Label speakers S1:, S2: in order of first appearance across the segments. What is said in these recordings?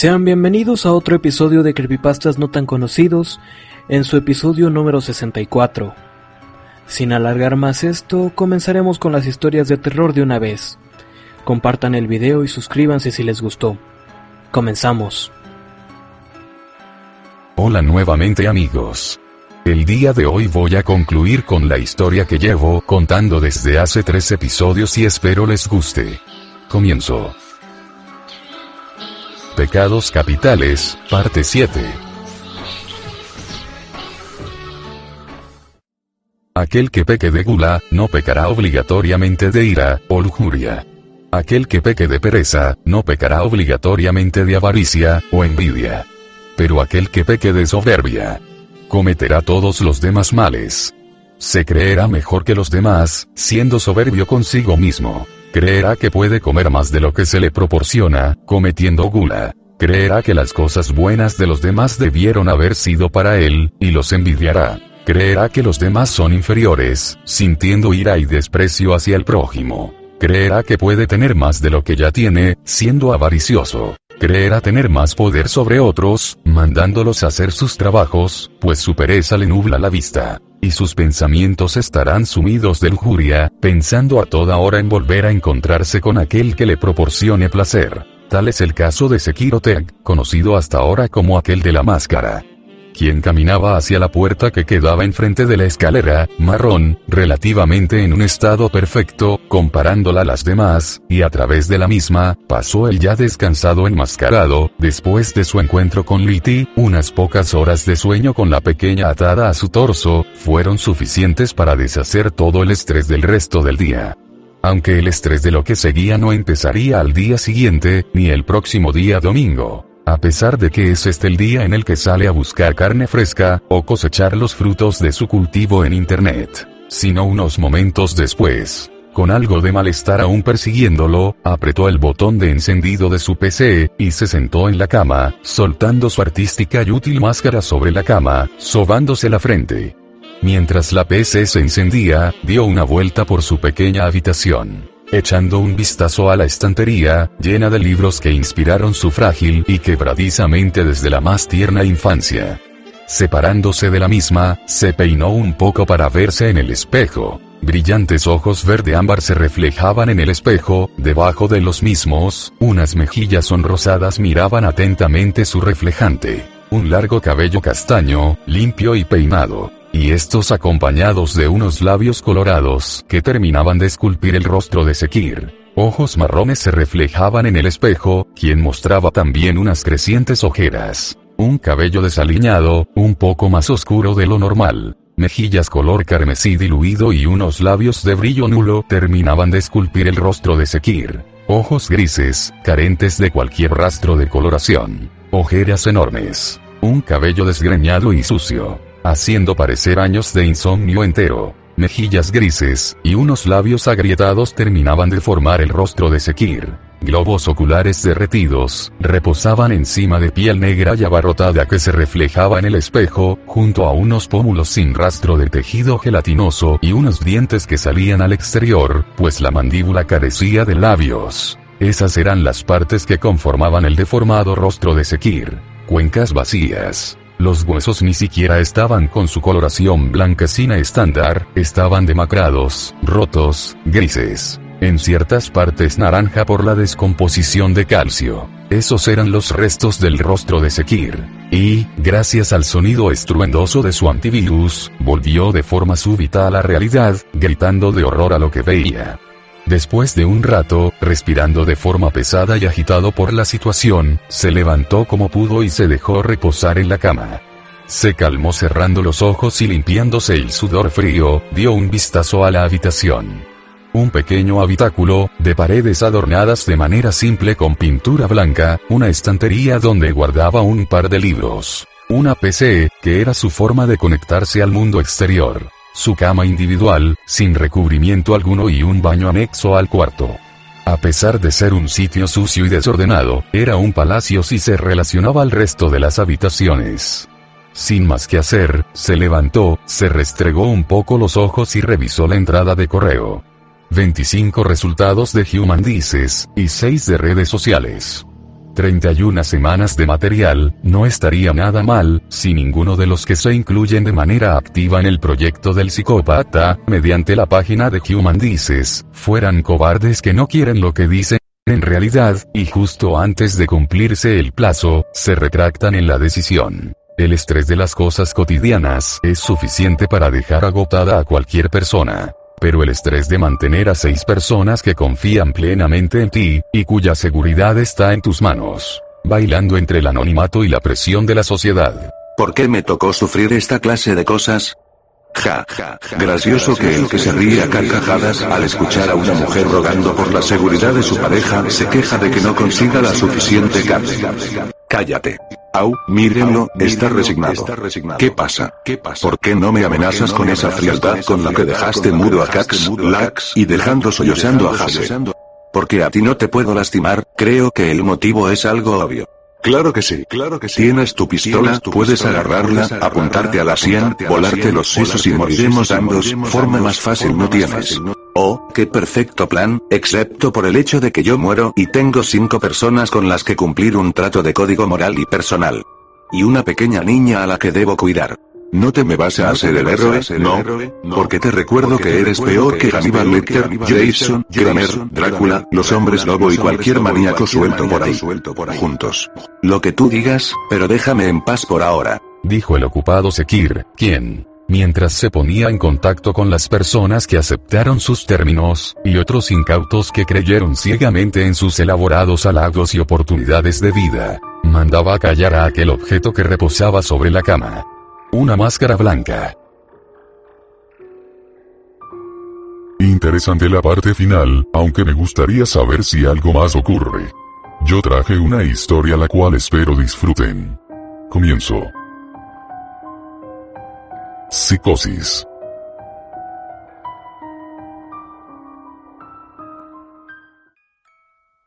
S1: Sean bienvenidos a otro episodio de Creepypastas no tan conocidos, en su episodio número 64. Sin alargar más esto, comenzaremos con las historias de terror de una vez. Compartan el video y suscríbanse si les gustó. Comenzamos.
S2: Hola nuevamente amigos. El día de hoy voy a concluir con la historia que llevo contando desde hace tres episodios y espero les guste. Comienzo. Pecados Capitales, parte 7. Aquel que peque de gula, no pecará obligatoriamente de ira, o lujuria. Aquel que peque de pereza, no pecará obligatoriamente de avaricia, o envidia. Pero aquel que peque de soberbia, cometerá todos los demás males. Se creerá mejor que los demás, siendo soberbio consigo mismo. Creerá que puede comer más de lo que se le proporciona, cometiendo gula. Creerá que las cosas buenas de los demás debieron haber sido para él, y los envidiará. Creerá que los demás son inferiores, sintiendo ira y desprecio hacia el prójimo. Creerá que puede tener más de lo que ya tiene, siendo avaricioso. Creerá tener más poder sobre otros, mandándolos a hacer sus trabajos, pues su pereza le nubla la vista. Y sus pensamientos estarán sumidos de lujuria, pensando a toda hora en volver a encontrarse con aquel que le proporcione placer. Tal es el caso de Sekiro Teg, conocido hasta ahora como aquel de la máscara quien caminaba hacia la puerta que quedaba enfrente de la escalera, marrón, relativamente en un estado perfecto, comparándola a las demás, y a través de la misma, pasó el ya descansado enmascarado, después de su encuentro con Liti, unas pocas horas de sueño con la pequeña atada a su torso, fueron suficientes para deshacer todo el estrés del resto del día. Aunque el estrés de lo que seguía no empezaría al día siguiente, ni el próximo día domingo a pesar de que es este el día en el que sale a buscar carne fresca, o cosechar los frutos de su cultivo en Internet. Sino unos momentos después, con algo de malestar aún persiguiéndolo, apretó el botón de encendido de su PC, y se sentó en la cama, soltando su artística y útil máscara sobre la cama, sobándose la frente. Mientras la PC se encendía, dio una vuelta por su pequeña habitación echando un vistazo a la estantería, llena de libros que inspiraron su frágil y quebradizamente desde la más tierna infancia. Separándose de la misma, se peinó un poco para verse en el espejo. Brillantes ojos verde ámbar se reflejaban en el espejo, debajo de los mismos, unas mejillas sonrosadas miraban atentamente su reflejante. Un largo cabello castaño, limpio y peinado y estos acompañados de unos labios colorados que terminaban de esculpir el rostro de Sekir. Ojos marrones se reflejaban en el espejo, quien mostraba también unas crecientes ojeras. Un cabello desaliñado, un poco más oscuro de lo normal. Mejillas color carmesí diluido y unos labios de brillo nulo terminaban de esculpir el rostro de Sekir. Ojos grises, carentes de cualquier rastro de coloración. Ojeras enormes. Un cabello desgreñado y sucio haciendo parecer años de insomnio entero. Mejillas grises, y unos labios agrietados terminaban de formar el rostro de Sekir. Globos oculares derretidos, reposaban encima de piel negra y abarrotada que se reflejaba en el espejo, junto a unos pómulos sin rastro de tejido gelatinoso y unos dientes que salían al exterior, pues la mandíbula carecía de labios. Esas eran las partes que conformaban el deformado rostro de Sekir. Cuencas vacías, los huesos ni siquiera estaban con su coloración blanquecina estándar, estaban demacrados, rotos, grises. En ciertas partes naranja por la descomposición de calcio. Esos eran los restos del rostro de Sekir. Y, gracias al sonido estruendoso de su antivirus, volvió de forma súbita a la realidad, gritando de horror a lo que veía. Después de un rato, respirando de forma pesada y agitado por la situación, se levantó como pudo y se dejó reposar en la cama. Se calmó cerrando los ojos y limpiándose el sudor frío, dio un vistazo a la habitación. Un pequeño habitáculo, de paredes adornadas de manera simple con pintura blanca, una estantería donde guardaba un par de libros. Una PC, que era su forma de conectarse al mundo exterior su cama individual, sin recubrimiento alguno y un baño anexo al cuarto. A pesar de ser un sitio sucio y desordenado, era un palacio si se relacionaba al resto de las habitaciones. Sin más que hacer, se levantó, se restregó un poco los ojos y revisó la entrada de correo. 25 resultados de Human Dices, y 6 de redes sociales. 31 semanas de material, no estaría nada mal, si ninguno de los que se incluyen de manera activa en el proyecto del psicópata, mediante la página de Human Dices, fueran cobardes que no quieren lo que dicen en realidad, y justo antes de cumplirse el plazo, se retractan en la decisión. El estrés de las cosas cotidianas es suficiente para dejar agotada a cualquier persona. Pero el estrés de mantener a seis personas que confían plenamente en ti, y cuya seguridad está en tus manos, bailando entre el anonimato y la presión de la sociedad.
S3: ¿Por qué me tocó sufrir esta clase de cosas? Ja, ja, ja. Gracioso que el que se ríe a carcajadas al escuchar a una mujer rogando por la seguridad de su pareja se queja de que no consiga la suficiente carne. Cállate. Au, mírenlo, está resignado. ¿Qué pasa? ¿Por qué no me amenazas con esa frialdad con la que dejaste mudo a Cax, Lax, y dejando sollozando a Hase? Porque a ti no te puedo lastimar, creo que el motivo es algo obvio. Claro que sí, claro que sí. Tienes tu pistola, puedes agarrarla, apuntarte a la sien, volarte los sesos y moriremos ambos, forma más fácil no tienes. Qué perfecto plan, excepto por el hecho de que yo muero y tengo cinco personas con las que cumplir un trato de código moral y personal. Y una pequeña niña a la que debo cuidar. No te me vas a hacer el héroe, no, porque te recuerdo que eres peor que Hannibal Lecter, Jason, Kramer, Drácula, los hombres lobo y cualquier maníaco suelto por ahí, juntos. Lo que tú digas, pero déjame en paz por ahora.
S2: Dijo el ocupado Sekir, quien, mientras se ponía en contacto con las personas que aceptaron sus términos, y otros incautos que creyeron ciegamente en sus elaborados halagos y oportunidades de vida, mandaba callar a aquel objeto que reposaba sobre la cama. Una máscara blanca.
S4: Interesante la parte final, aunque me gustaría saber si algo más ocurre. Yo traje una historia la cual espero disfruten. Comienzo. Psicosis.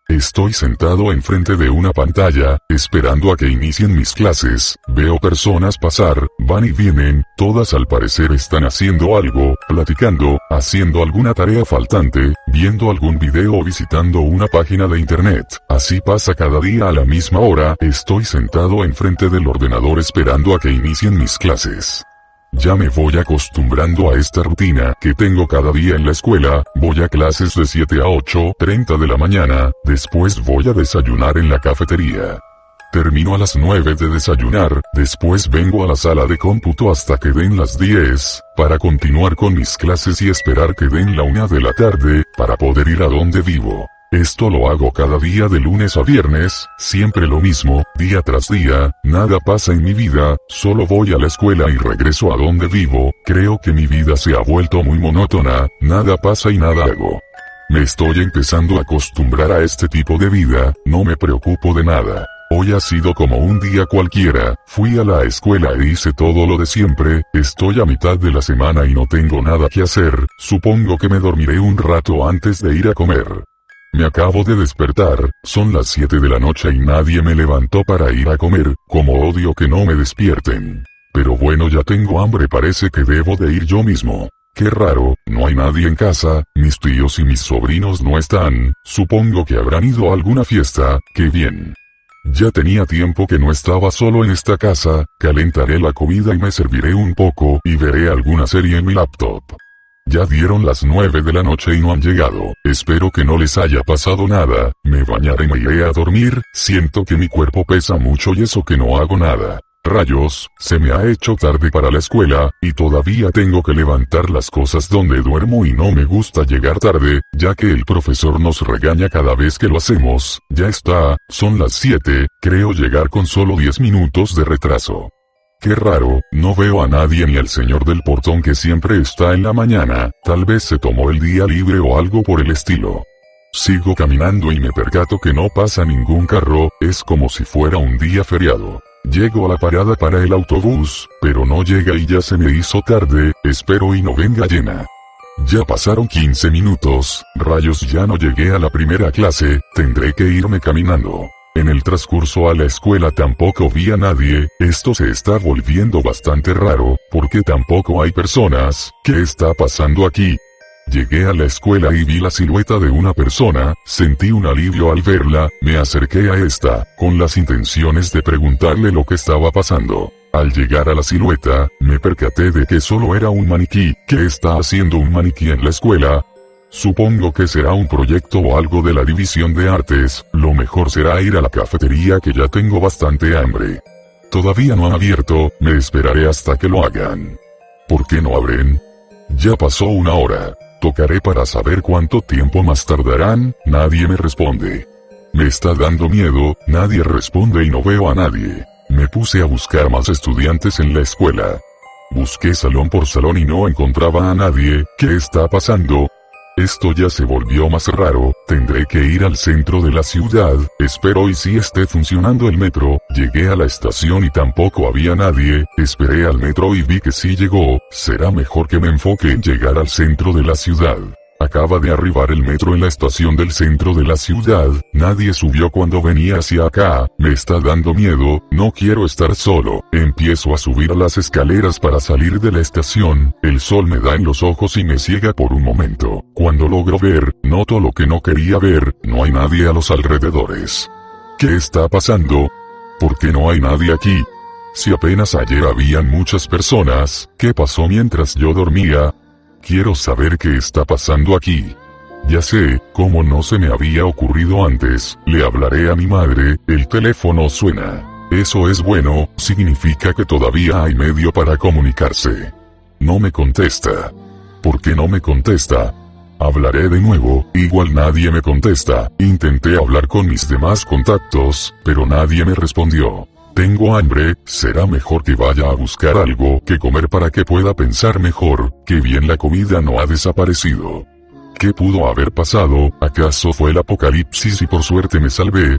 S4: Estoy sentado enfrente de una pantalla, esperando a que inicien mis clases, veo personas pasar, van y vienen, todas al parecer están haciendo algo, platicando, haciendo alguna tarea faltante, viendo algún video o visitando una página de internet. Así pasa cada día a la misma hora, estoy sentado enfrente del ordenador esperando a que inicien mis clases. Ya me voy acostumbrando a esta rutina que tengo cada día en la escuela, voy a clases de 7 a 8.30 de la mañana, después voy a desayunar en la cafetería. Termino a las 9 de desayunar, después vengo a la sala de cómputo hasta que den las 10, para continuar con mis clases y esperar que den la 1 de la tarde, para poder ir a donde vivo. Esto lo hago cada día de lunes a viernes, siempre lo mismo, día tras día, nada pasa en mi vida, solo voy a la escuela y regreso a donde vivo, creo que mi vida se ha vuelto muy monótona, nada pasa y nada hago. Me estoy empezando a acostumbrar a este tipo de vida, no me preocupo de nada. Hoy ha sido como un día cualquiera, fui a la escuela e hice todo lo de siempre, estoy a mitad de la semana y no tengo nada que hacer, supongo que me dormiré un rato antes de ir a comer. Me acabo de despertar, son las 7 de la noche y nadie me levantó para ir a comer, como odio que no me despierten. Pero bueno ya tengo hambre parece que debo de ir yo mismo. Qué raro, no hay nadie en casa, mis tíos y mis sobrinos no están, supongo que habrán ido a alguna fiesta, qué bien. Ya tenía tiempo que no estaba solo en esta casa, calentaré la comida y me serviré un poco y veré alguna serie en mi laptop. Ya dieron las nueve de la noche y no han llegado. Espero que no les haya pasado nada. Me bañaré y me iré a dormir. Siento que mi cuerpo pesa mucho y eso que no hago nada. Rayos, se me ha hecho tarde para la escuela, y todavía tengo que levantar las cosas donde duermo y no me gusta llegar tarde, ya que el profesor nos regaña cada vez que lo hacemos. Ya está, son las 7, creo llegar con solo 10 minutos de retraso. Qué raro, no veo a nadie ni al señor del portón que siempre está en la mañana, tal vez se tomó el día libre o algo por el estilo. Sigo caminando y me percato que no pasa ningún carro, es como si fuera un día feriado. Llego a la parada para el autobús, pero no llega y ya se me hizo tarde, espero y no venga llena. Ya pasaron 15 minutos, rayos ya no llegué a la primera clase, tendré que irme caminando. En el transcurso a la escuela tampoco vi a nadie, esto se está volviendo bastante raro, porque tampoco hay personas, ¿qué está pasando aquí? Llegué a la escuela y vi la silueta de una persona, sentí un alivio al verla, me acerqué a esta, con las intenciones de preguntarle lo que estaba pasando. Al llegar a la silueta, me percaté de que solo era un maniquí, ¿qué está haciendo un maniquí en la escuela? Supongo que será un proyecto o algo de la división de artes, lo mejor será ir a la cafetería que ya tengo bastante hambre. Todavía no han abierto, me esperaré hasta que lo hagan. ¿Por qué no abren? Ya pasó una hora. Tocaré para saber cuánto tiempo más tardarán, nadie me responde. Me está dando miedo, nadie responde y no veo a nadie. Me puse a buscar más estudiantes en la escuela. Busqué salón por salón y no encontraba a nadie, ¿qué está pasando? Esto ya se volvió más raro, tendré que ir al centro de la ciudad, espero y si esté funcionando el metro, llegué a la estación y tampoco había nadie, esperé al metro y vi que sí llegó, será mejor que me enfoque en llegar al centro de la ciudad. Acaba de arribar el metro en la estación del centro de la ciudad, nadie subió cuando venía hacia acá, me está dando miedo, no quiero estar solo, empiezo a subir a las escaleras para salir de la estación, el sol me da en los ojos y me ciega por un momento, cuando logro ver, noto lo que no quería ver, no hay nadie a los alrededores. ¿Qué está pasando? ¿Por qué no hay nadie aquí? Si apenas ayer habían muchas personas, ¿qué pasó mientras yo dormía? Quiero saber qué está pasando aquí. Ya sé, como no se me había ocurrido antes, le hablaré a mi madre, el teléfono suena. Eso es bueno, significa que todavía hay medio para comunicarse. No me contesta. ¿Por qué no me contesta? Hablaré de nuevo, igual nadie me contesta, intenté hablar con mis demás contactos, pero nadie me respondió. Tengo hambre, será mejor que vaya a buscar algo que comer para que pueda pensar mejor, que bien la comida no ha desaparecido. ¿Qué pudo haber pasado? ¿Acaso fue el apocalipsis y por suerte me salvé?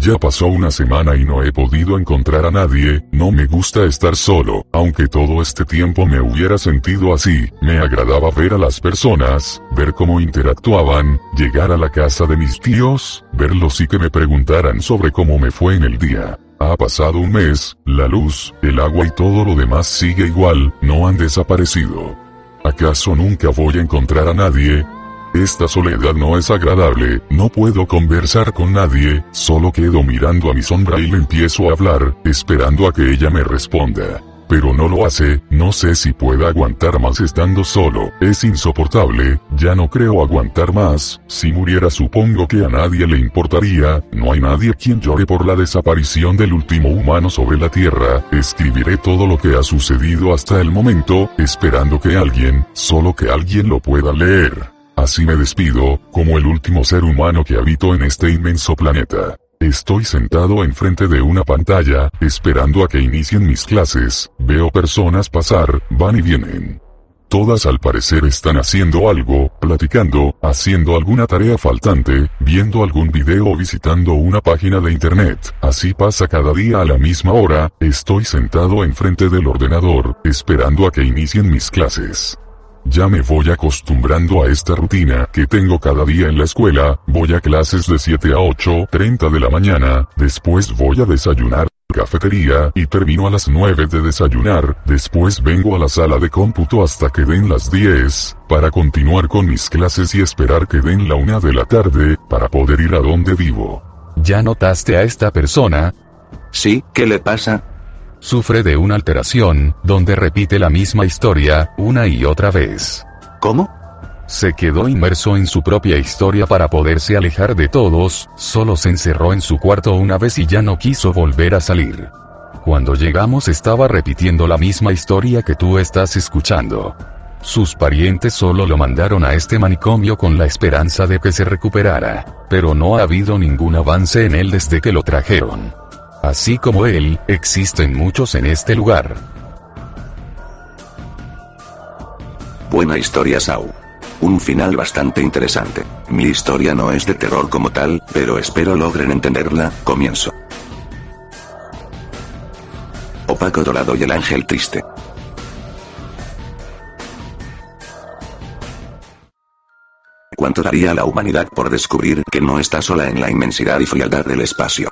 S4: Ya pasó una semana y no he podido encontrar a nadie, no me gusta estar solo, aunque todo este tiempo me hubiera sentido así, me agradaba ver a las personas, ver cómo interactuaban, llegar a la casa de mis tíos, verlos y que me preguntaran sobre cómo me fue en el día. Ha pasado un mes, la luz, el agua y todo lo demás sigue igual, no han desaparecido. ¿Acaso nunca voy a encontrar a nadie? Esta soledad no es agradable, no puedo conversar con nadie, solo quedo mirando a mi sombra y le empiezo a hablar, esperando a que ella me responda pero no lo hace, no sé si pueda aguantar más estando solo, es insoportable, ya no creo aguantar más, si muriera supongo que a nadie le importaría, no hay nadie quien llore por la desaparición del último humano sobre la Tierra, escribiré todo lo que ha sucedido hasta el momento, esperando que alguien, solo que alguien lo pueda leer. Así me despido, como el último ser humano que habito en este inmenso planeta. Estoy sentado enfrente de una pantalla, esperando a que inicien mis clases, veo personas pasar, van y vienen. Todas al parecer están haciendo algo, platicando, haciendo alguna tarea faltante, viendo algún video o visitando una página de internet. Así pasa cada día a la misma hora, estoy sentado enfrente del ordenador, esperando a que inicien mis clases. Ya me voy acostumbrando a esta rutina que tengo cada día en la escuela, voy a clases de 7 a 8.30 de la mañana, después voy a desayunar, cafetería, y termino a las 9 de desayunar, después vengo a la sala de cómputo hasta que den las 10, para continuar con mis clases y esperar que den la 1 de la tarde, para poder ir a donde vivo.
S2: ¿Ya notaste a esta persona?
S3: Sí, ¿qué le pasa?
S2: Sufre de una alteración, donde repite la misma historia, una y otra vez.
S3: ¿Cómo?
S2: Se quedó inmerso en su propia historia para poderse alejar de todos, solo se encerró en su cuarto una vez y ya no quiso volver a salir. Cuando llegamos estaba repitiendo la misma historia que tú estás escuchando. Sus parientes solo lo mandaron a este manicomio con la esperanza de que se recuperara, pero no ha habido ningún avance en él desde que lo trajeron. Así como él, existen muchos en este lugar.
S3: Buena historia, Sau. Un final bastante interesante. Mi historia no es de terror como tal, pero espero logren entenderla, comienzo. Opaco Dorado y el Ángel Triste. ¿Cuánto daría la humanidad por descubrir que no está sola en la inmensidad y frialdad del espacio?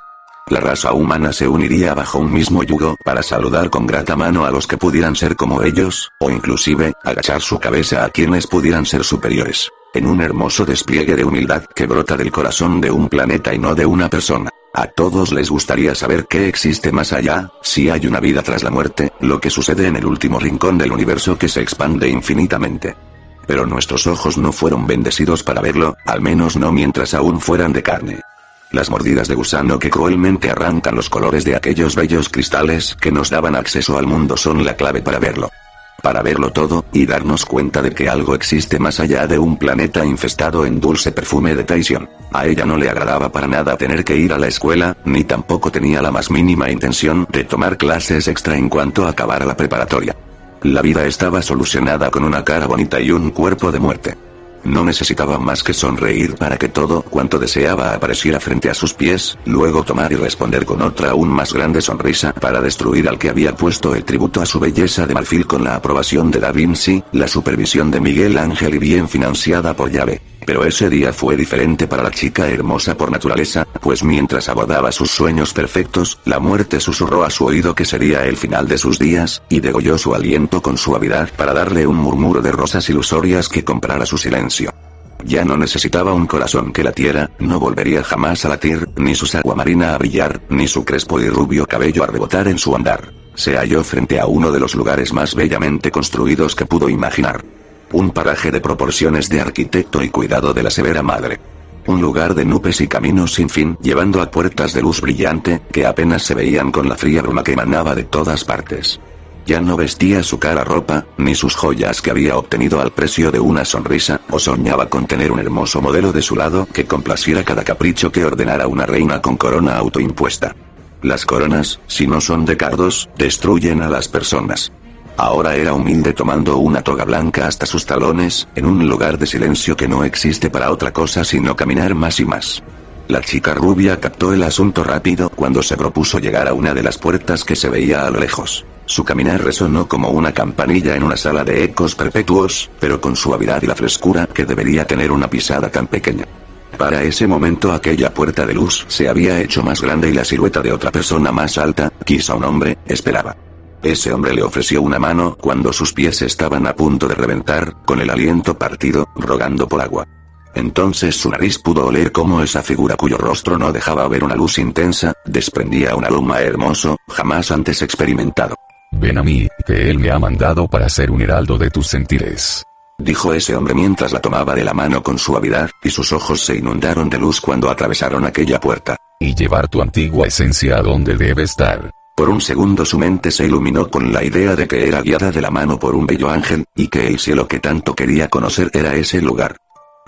S3: La raza humana se uniría bajo un mismo yugo para saludar con grata mano a los que pudieran ser como ellos, o inclusive, agachar su cabeza a quienes pudieran ser superiores. En un hermoso despliegue de humildad que brota del corazón de un planeta y no de una persona. A todos les gustaría saber qué existe más allá, si hay una vida tras la muerte, lo que sucede en el último rincón del universo que se expande infinitamente. Pero nuestros ojos no fueron bendecidos para verlo, al menos no mientras aún fueran de carne. Las mordidas de gusano que cruelmente arrancan los colores de aquellos bellos cristales que nos daban acceso al mundo son la clave para verlo. Para verlo todo, y darnos cuenta de que algo existe más allá de un planeta infestado en dulce perfume de traición. A ella no le agradaba para nada tener que ir a la escuela, ni tampoco tenía la más mínima intención de tomar clases extra en cuanto acabara la preparatoria. La vida estaba solucionada con una cara bonita y un cuerpo de muerte. No necesitaba más que sonreír para que todo cuanto deseaba apareciera frente a sus pies, luego tomar y responder con otra aún más grande sonrisa para destruir al que había puesto el tributo a su belleza de marfil con la aprobación de Da Vinci, la supervisión de Miguel Ángel y bien financiada por llave. Pero ese día fue diferente para la chica hermosa por naturaleza, pues mientras abordaba sus sueños perfectos, la muerte susurró a su oído que sería el final de sus días, y degolló su aliento con suavidad para darle un murmuro de rosas ilusorias que comprara su silencio. Ya no necesitaba un corazón que latiera, no volvería jamás a latir, ni su agua marina a brillar, ni su crespo y rubio cabello a rebotar en su andar. Se halló frente a uno de los lugares más bellamente construidos que pudo imaginar. Un paraje de proporciones de arquitecto y cuidado de la severa madre. Un lugar de nubes y caminos sin fin, llevando a puertas de luz brillante, que apenas se veían con la fría bruma que emanaba de todas partes. Ya no vestía su cara ropa, ni sus joyas que había obtenido al precio de una sonrisa, o soñaba con tener un hermoso modelo de su lado que complaciera cada capricho que ordenara una reina con corona autoimpuesta. Las coronas, si no son de cardos, destruyen a las personas. Ahora era humilde tomando una toga blanca hasta sus talones, en un lugar de silencio que no existe para otra cosa sino caminar más y más. La chica rubia captó el asunto rápido cuando se propuso llegar a una de las puertas que se veía a lo lejos. Su caminar resonó como una campanilla en una sala de ecos perpetuos, pero con suavidad y la frescura que debería tener una pisada tan pequeña. Para ese momento aquella puerta de luz se había hecho más grande y la silueta de otra persona más alta, quizá un hombre, esperaba. Ese hombre le ofreció una mano cuando sus pies estaban a punto de reventar, con el aliento partido, rogando por agua. Entonces su nariz pudo oler cómo esa figura cuyo rostro no dejaba ver una luz intensa, desprendía un aroma hermoso, jamás antes experimentado.
S2: Ven a mí, que él me ha mandado para ser un heraldo de tus sentires.
S3: Dijo ese hombre mientras la tomaba de la mano con suavidad, y sus ojos se inundaron de luz cuando atravesaron aquella puerta.
S2: Y llevar tu antigua esencia a donde debe estar.
S3: Por un segundo su mente se iluminó con la idea de que era guiada de la mano por un bello ángel, y que el cielo que tanto quería conocer era ese lugar.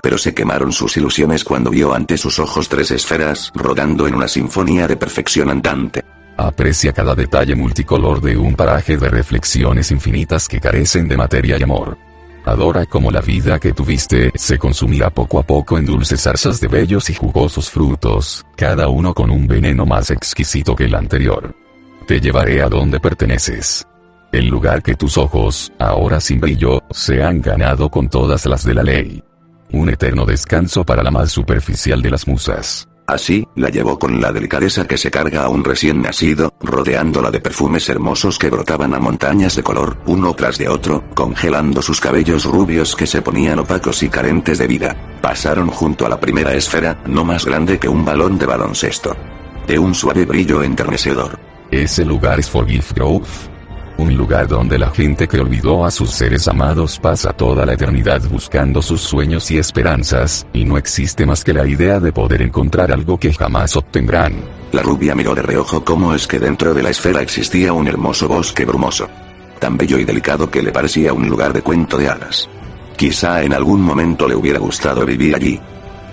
S3: Pero se quemaron sus ilusiones cuando vio ante sus ojos tres esferas rodando en una sinfonía de perfección andante.
S2: Aprecia cada detalle multicolor de un paraje de reflexiones infinitas que carecen de materia y amor. Adora como la vida que tuviste se consumirá poco a poco en dulces zarzas de bellos y jugosos frutos, cada uno con un veneno más exquisito que el anterior. Te llevaré a donde perteneces. El lugar que tus ojos, ahora sin brillo, se han ganado con todas las de la ley. Un eterno descanso para la más superficial de las musas.
S3: Así, la llevó con la delicadeza que se carga a un recién nacido, rodeándola de perfumes hermosos que brotaban a montañas de color, uno tras de otro, congelando sus cabellos rubios que se ponían opacos y carentes de vida. Pasaron junto a la primera esfera, no más grande que un balón de baloncesto. De un suave brillo enternecedor.
S2: Ese lugar es Forgive Grove. Un lugar donde la gente que olvidó a sus seres amados pasa toda la eternidad buscando sus sueños y esperanzas, y no existe más que la idea de poder encontrar algo que jamás obtendrán.
S3: La rubia miró de reojo cómo es que dentro de la esfera existía un hermoso bosque brumoso. Tan bello y delicado que le parecía un lugar de cuento de hadas. Quizá en algún momento le hubiera gustado vivir allí.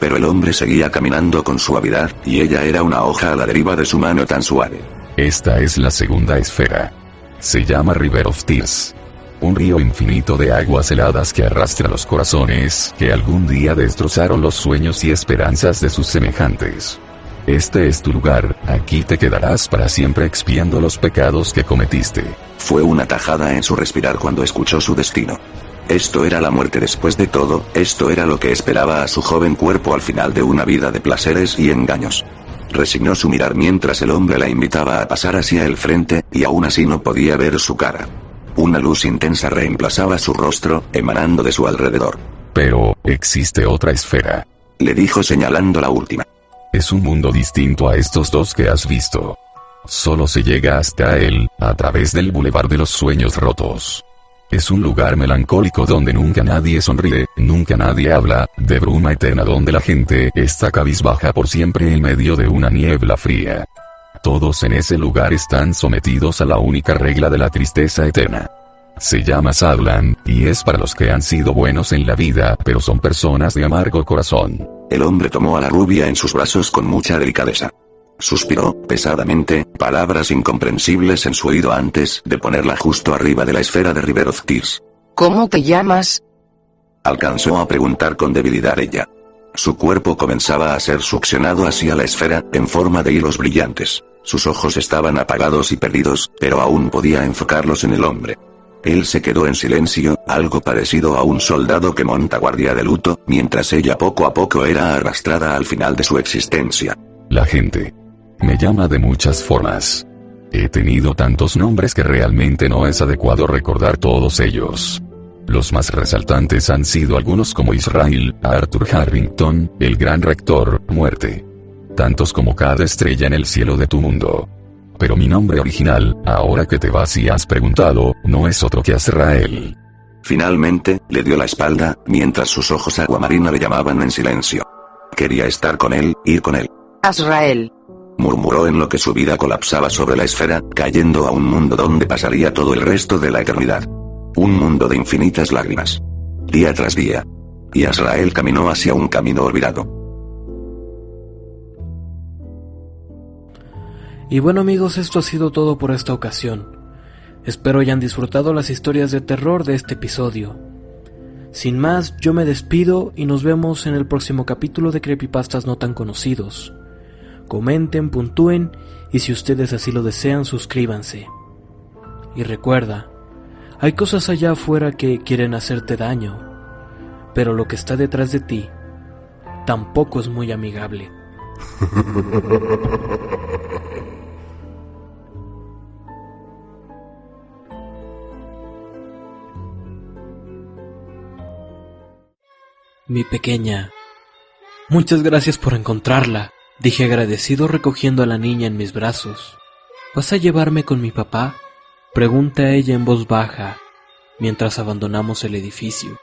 S3: Pero el hombre seguía caminando con suavidad, y ella era una hoja a la deriva de su mano tan suave.
S2: Esta es la segunda esfera. Se llama River of Tears. Un río infinito de aguas heladas que arrastra los corazones que algún día destrozaron los sueños y esperanzas de sus semejantes. Este es tu lugar, aquí te quedarás para siempre expiando los pecados que cometiste.
S3: Fue una tajada en su respirar cuando escuchó su destino. Esto era la muerte después de todo, esto era lo que esperaba a su joven cuerpo al final de una vida de placeres y engaños. Resignó su mirar mientras el hombre la invitaba a pasar hacia el frente, y aún así no podía ver su cara. Una luz intensa reemplazaba su rostro, emanando de su alrededor.
S2: Pero, existe otra esfera.
S3: Le dijo señalando la última.
S2: Es un mundo distinto a estos dos que has visto. Solo se llega hasta él, a través del bulevar de los sueños rotos. Es un lugar melancólico donde nunca nadie sonríe, nunca nadie habla, de bruma eterna donde la gente está cabizbaja por siempre en medio de una niebla fría. Todos en ese lugar están sometidos a la única regla de la tristeza eterna. Se llama Sadland, y es para los que han sido buenos en la vida, pero son personas de amargo corazón.
S3: El hombre tomó a la rubia en sus brazos con mucha delicadeza. Suspiró, pesadamente, palabras incomprensibles en su oído antes de ponerla justo arriba de la esfera de River of Tears.
S5: ¿Cómo te llamas?
S3: Alcanzó a preguntar con debilidad ella. Su cuerpo comenzaba a ser succionado hacia la esfera, en forma de hilos brillantes. Sus ojos estaban apagados y perdidos, pero aún podía enfocarlos en el hombre. Él se quedó en silencio, algo parecido a un soldado que monta guardia de luto, mientras ella poco a poco era arrastrada al final de su existencia.
S2: La gente, me llama de muchas formas. He tenido tantos nombres que realmente no es adecuado recordar todos ellos. Los más resaltantes han sido algunos como Israel, Arthur Harrington, el gran rector, muerte. Tantos como cada estrella en el cielo de tu mundo. Pero mi nombre original, ahora que te vas y has preguntado, no es otro que Azrael.
S3: Finalmente, le dio la espalda, mientras sus ojos aguamarina le llamaban en silencio. Quería estar con él, ir con él.
S5: Azrael
S3: murmuró en lo que su vida colapsaba sobre la esfera, cayendo a un mundo donde pasaría todo el resto de la eternidad. Un mundo de infinitas lágrimas. Día tras día. Y Azrael caminó hacia un camino olvidado.
S1: Y bueno amigos, esto ha sido todo por esta ocasión. Espero hayan disfrutado las historias de terror de este episodio. Sin más, yo me despido y nos vemos en el próximo capítulo de Creepypastas no tan conocidos comenten, puntúen y si ustedes así lo desean, suscríbanse. Y recuerda, hay cosas allá afuera que quieren hacerte daño, pero lo que está detrás de ti tampoco es muy amigable. Mi pequeña, muchas gracias por encontrarla. Dije agradecido recogiendo a la niña en mis brazos. ¿Vas a llevarme con mi papá? Pregunta ella en voz baja, mientras abandonamos el edificio.